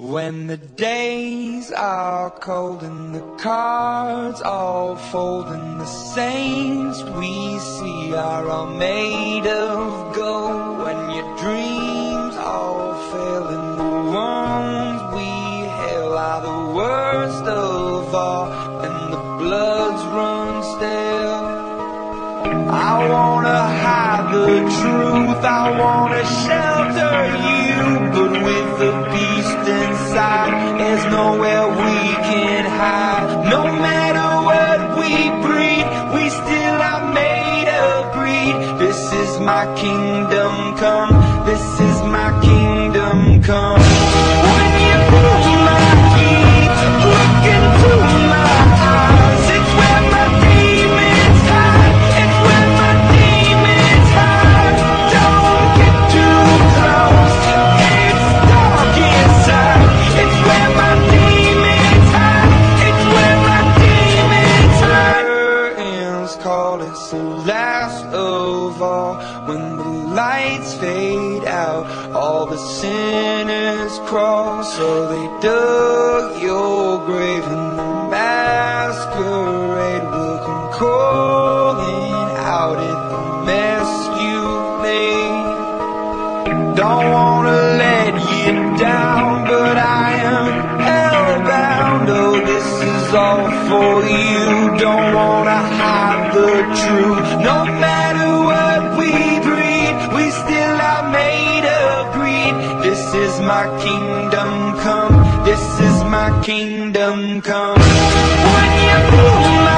When the days are cold and the cards all fold and the saints we see are all made of gold. When your dreams all fail and the ones we hail are the worst of all and the bloods run stale I wanna hide the truth, I wanna shelter you But with the inside, there's nowhere we can hide. No matter what we breed, we still are made of greed. This is my kingdom come, When the lights fade out, all the sinners crawl So they dug your grave and the masquerade will come calling out at the mess you made don't wanna let you down, but I am hellbound. Oh, this is all for you. Don't wanna hide the truth. No matter my kingdom come. This is my kingdom come. When you